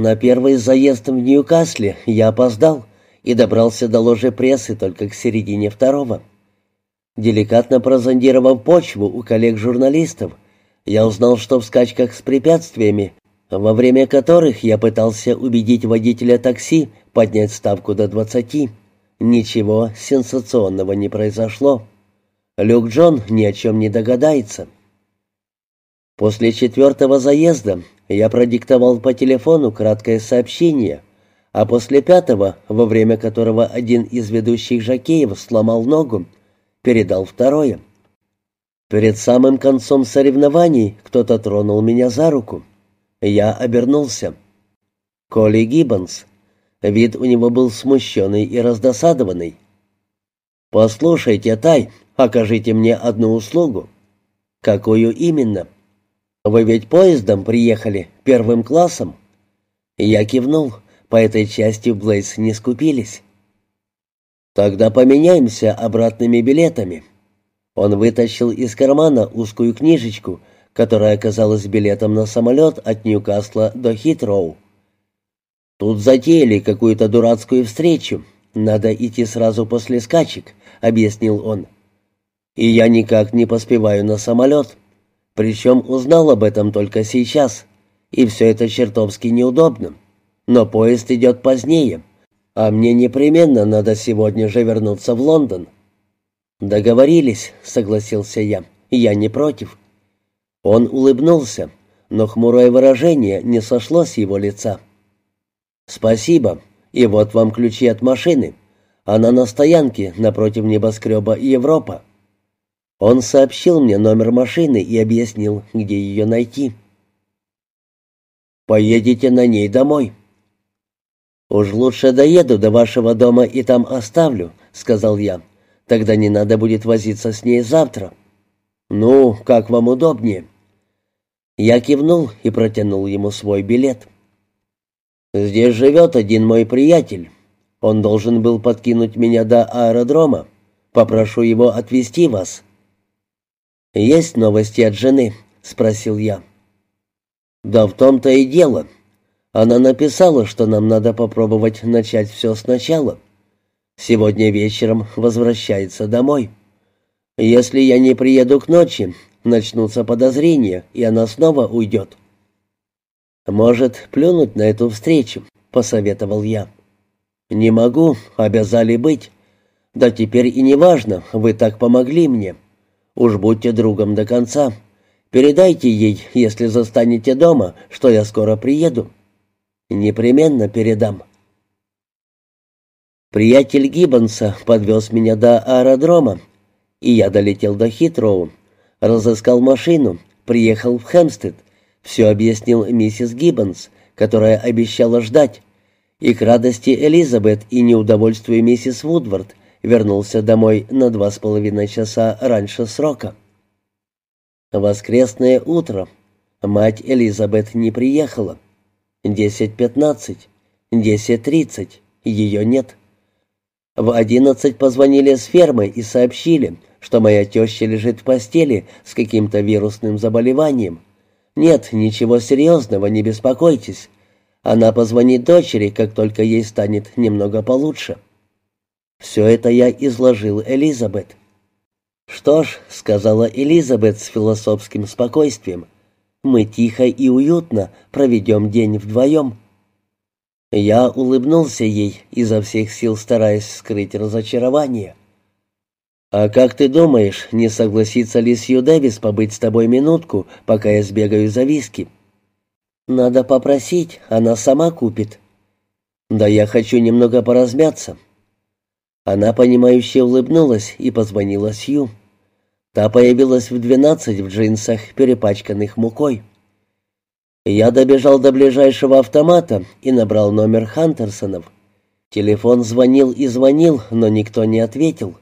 На первый заезд в Ньюкасле я опоздал и добрался до ложи прессы только к середине второго. Деликатно прозондировав почву у коллег-журналистов, я узнал, что в скачках с препятствиями, во время которых я пытался убедить водителя такси поднять ставку до двадцати, ничего сенсационного не произошло. Люк Джон ни о чем не догадается. После четвертого заезда я продиктовал по телефону краткое сообщение, а после пятого, во время которого один из ведущих жакеев сломал ногу, передал второе. Перед самым концом соревнований кто-то тронул меня за руку. Я обернулся. Коли Гиббонс. Вид у него был смущенный и раздосадованный. «Послушайте, Тай, окажите мне одну услугу». «Какую именно?» «Вы ведь поездом приехали, первым классом?» Я кивнул. По этой части Блейз не скупились. «Тогда поменяемся обратными билетами». Он вытащил из кармана узкую книжечку, которая оказалась билетом на самолет от Ньюкасла до Хитроу. «Тут затеяли какую-то дурацкую встречу. Надо идти сразу после скачек», — объяснил он. «И я никак не поспеваю на самолет. Причем узнал об этом только сейчас. И все это чертовски неудобно. Но поезд идет позднее, а мне непременно надо сегодня же вернуться в Лондон». «Договорились», — согласился я. «Я не против». Он улыбнулся, но хмурое выражение не сошло с его лица. «Спасибо. И вот вам ключи от машины. Она на стоянке напротив небоскреба Европа». Он сообщил мне номер машины и объяснил, где ее найти. «Поедете на ней домой». «Уж лучше доеду до вашего дома и там оставлю», — сказал я. «Тогда не надо будет возиться с ней завтра». «Ну, как вам удобнее?» Я кивнул и протянул ему свой билет. «Здесь живет один мой приятель. Он должен был подкинуть меня до аэродрома. Попрошу его отвезти вас». «Есть новости от жены?» — спросил я. «Да в том-то и дело. Она написала, что нам надо попробовать начать все сначала. Сегодня вечером возвращается домой. Если я не приеду к ночи, начнутся подозрения, и она снова уйдет». «Может, плюнуть на эту встречу?» — посоветовал я. «Не могу, обязали быть. Да теперь и не важно, вы так помогли мне. Уж будьте другом до конца. Передайте ей, если застанете дома, что я скоро приеду». «Непременно передам». Приятель Гиббонса подвез меня до аэродрома, и я долетел до Хитроу, разыскал машину, приехал в Хэмстед, все объяснил миссис Гиббонс, которая обещала ждать, и к радости Элизабет и неудовольствию миссис Вудвард вернулся домой на два с половиной часа раньше срока. Воскресное утро. Мать Элизабет не приехала. Десять пятнадцать, десять тридцать. Ее нет. В одиннадцать позвонили с фермы и сообщили, что моя теща лежит в постели с каким-то вирусным заболеванием. Нет, ничего серьезного, не беспокойтесь. Она позвонит дочери, как только ей станет немного получше. Все это я изложил Элизабет. «Что ж», — сказала Элизабет с философским спокойствием, — «мы тихо и уютно проведем день вдвоем». Я улыбнулся ей, изо всех сил стараясь скрыть разочарование. «А как ты думаешь, не согласится ли Сью Дэвис побыть с тобой минутку, пока я сбегаю за виски?» «Надо попросить, она сама купит». «Да я хочу немного поразмяться». Она, понимающе улыбнулась и позвонила Сью. Та появилась в двенадцать в джинсах, перепачканных мукой. Я добежал до ближайшего автомата и набрал номер Хантерсонов. Телефон звонил и звонил, но никто не ответил.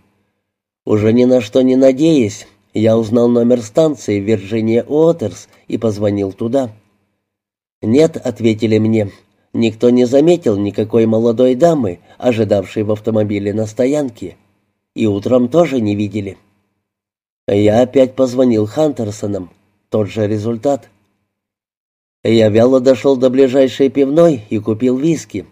Уже ни на что не надеясь, я узнал номер станции Вирджиния Уотерс и позвонил туда. «Нет», — ответили мне, — «никто не заметил никакой молодой дамы, ожидавшей в автомобиле на стоянке. И утром тоже не видели». Я опять позвонил Хантерсонам. Тот же результат. Я вяло дошел до ближайшей пивной и купил виски.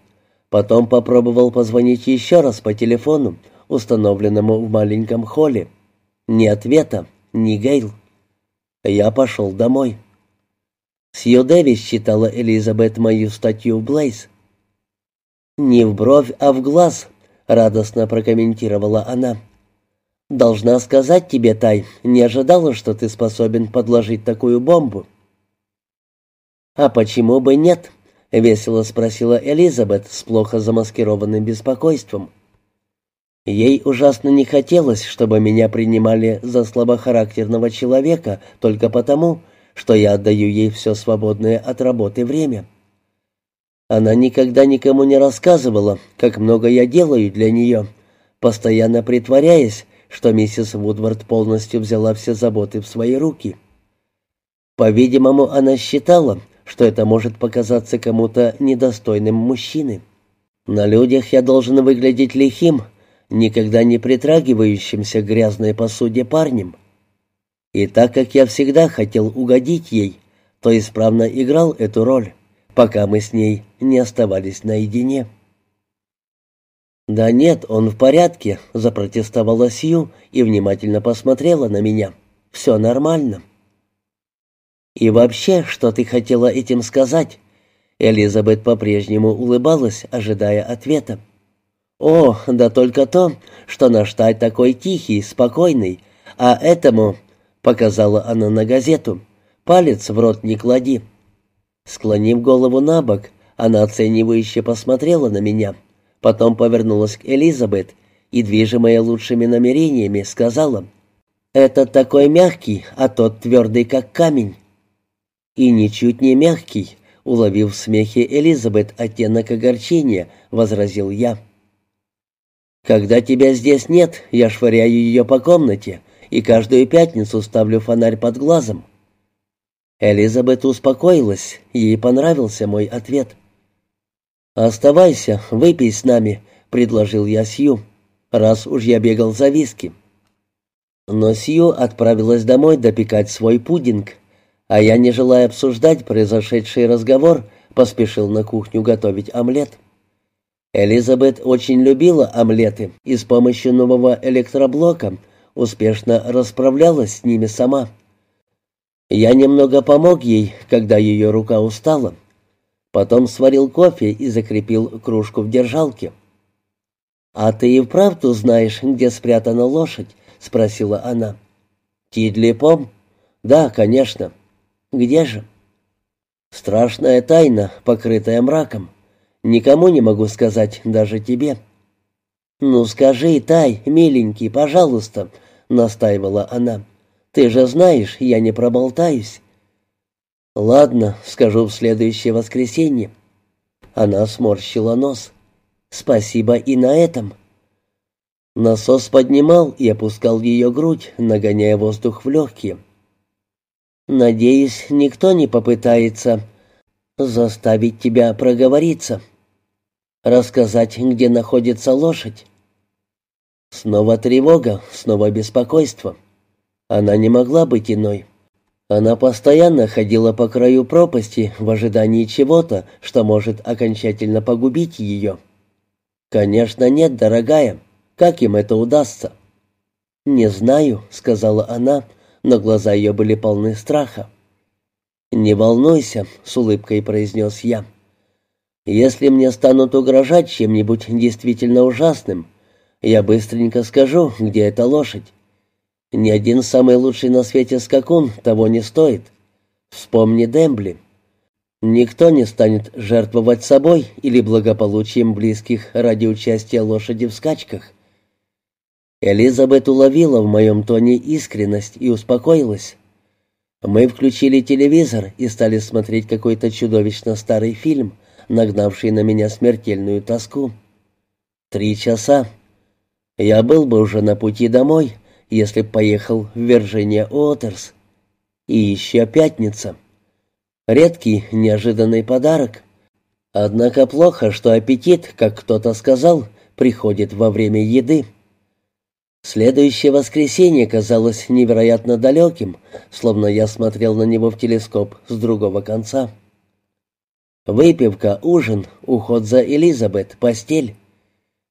Потом попробовал позвонить еще раз по телефону, установленному в маленьком холле. Ни ответа, ни Гейл. Я пошел домой. Сью Дэвис читала Элизабет мою статью в Блейз. «Не в бровь, а в глаз», — радостно прокомментировала она. «Должна сказать тебе, Тай, не ожидала, что ты способен подложить такую бомбу». «А почему бы нет?» — весело спросила Элизабет с плохо замаскированным беспокойством. Ей ужасно не хотелось, чтобы меня принимали за слабохарактерного человека только потому, что я отдаю ей все свободное от работы время. Она никогда никому не рассказывала, как много я делаю для нее, постоянно притворяясь, что миссис Вудвард полностью взяла все заботы в свои руки. По-видимому, она считала, что это может показаться кому-то недостойным мужчины. На людях я должен выглядеть лихим, никогда не притрагивающимся к грязной посуде парнем. И так как я всегда хотел угодить ей, то исправно играл эту роль, пока мы с ней не оставались наедине. «Да нет, он в порядке», — запротестовала Сью и внимательно посмотрела на меня. «Все нормально». «И вообще, что ты хотела этим сказать?» Элизабет по-прежнему улыбалась, ожидая ответа. «О, да только то, что наш Тай такой тихий, спокойный, а этому показала она на газету. «Палец в рот не клади». Склонив голову на бок, она оценивающе посмотрела на меня, потом повернулась к Элизабет и, движимая лучшими намерениями, сказала, «Это такой мягкий, а тот твердый, как камень». «И ничуть не мягкий», — уловив в смехе Элизабет оттенок огорчения, возразил я. «Когда тебя здесь нет, я швыряю ее по комнате, и каждую пятницу ставлю фонарь под глазом». Элизабет успокоилась, ей понравился мой ответ. «Оставайся, выпей с нами», — предложил я Сью, раз уж я бегал за виски. Но Сью отправилась домой допекать свой пудинг, а я, не желая обсуждать произошедший разговор, поспешил на кухню готовить омлет. Элизабет очень любила омлеты и с помощью нового электроблока — успешно расправлялась с ними сама. Я немного помог ей, когда ее рука устала. Потом сварил кофе и закрепил кружку в держалке. «А ты и вправду знаешь, где спрятана лошадь?» — спросила она. «Тидлипом?» «Да, конечно». «Где же?» «Страшная тайна, покрытая мраком. Никому не могу сказать, даже тебе». «Ну скажи, Тай, миленький, пожалуйста», — настаивала она. «Ты же знаешь, я не проболтаюсь». «Ладно, скажу в следующее воскресенье». Она сморщила нос. «Спасибо и на этом». Насос поднимал и опускал ее грудь, нагоняя воздух в легкие. «Надеюсь, никто не попытается заставить тебя проговориться, рассказать, где находится лошадь». Снова тревога, снова беспокойство. Она не могла быть иной. Она постоянно ходила по краю пропасти в ожидании чего-то, что может окончательно погубить ее. «Конечно нет, дорогая. Как им это удастся?» «Не знаю», — сказала она, но глаза ее были полны страха. «Не волнуйся», — с улыбкой произнес я. «Если мне станут угрожать чем-нибудь действительно ужасным, я быстренько скажу, где эта лошадь. Ни один самый лучший на свете скакун того не стоит. Вспомни Дембли. Никто не станет жертвовать собой или благополучием близких ради участия лошади в скачках. Элизабет уловила в моем тоне искренность и успокоилась. Мы включили телевизор и стали смотреть какой-то чудовищно старый фильм, нагнавший на меня смертельную тоску. Три часа. Я был бы уже на пути домой, если поехал в Вирджиния Уотерс. И еще пятница. Редкий, неожиданный подарок. Однако плохо, что аппетит, как кто-то сказал, приходит во время еды. Следующее воскресенье казалось невероятно далеким, словно я смотрел на него в телескоп с другого конца. Выпивка, ужин, уход за Элизабет, постель.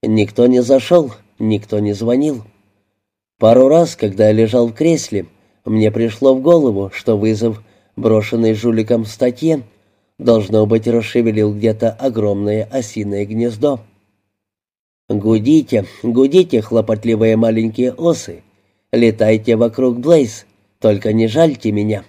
Никто не зашел, никто не звонил. Пару раз, когда я лежал в кресле, мне пришло в голову, что вызов, брошенный жуликом статье, должно быть, расшевелил где-то огромное осиное гнездо. «Гудите, гудите, хлопотливые маленькие осы, летайте вокруг Блейз, только не жальте меня».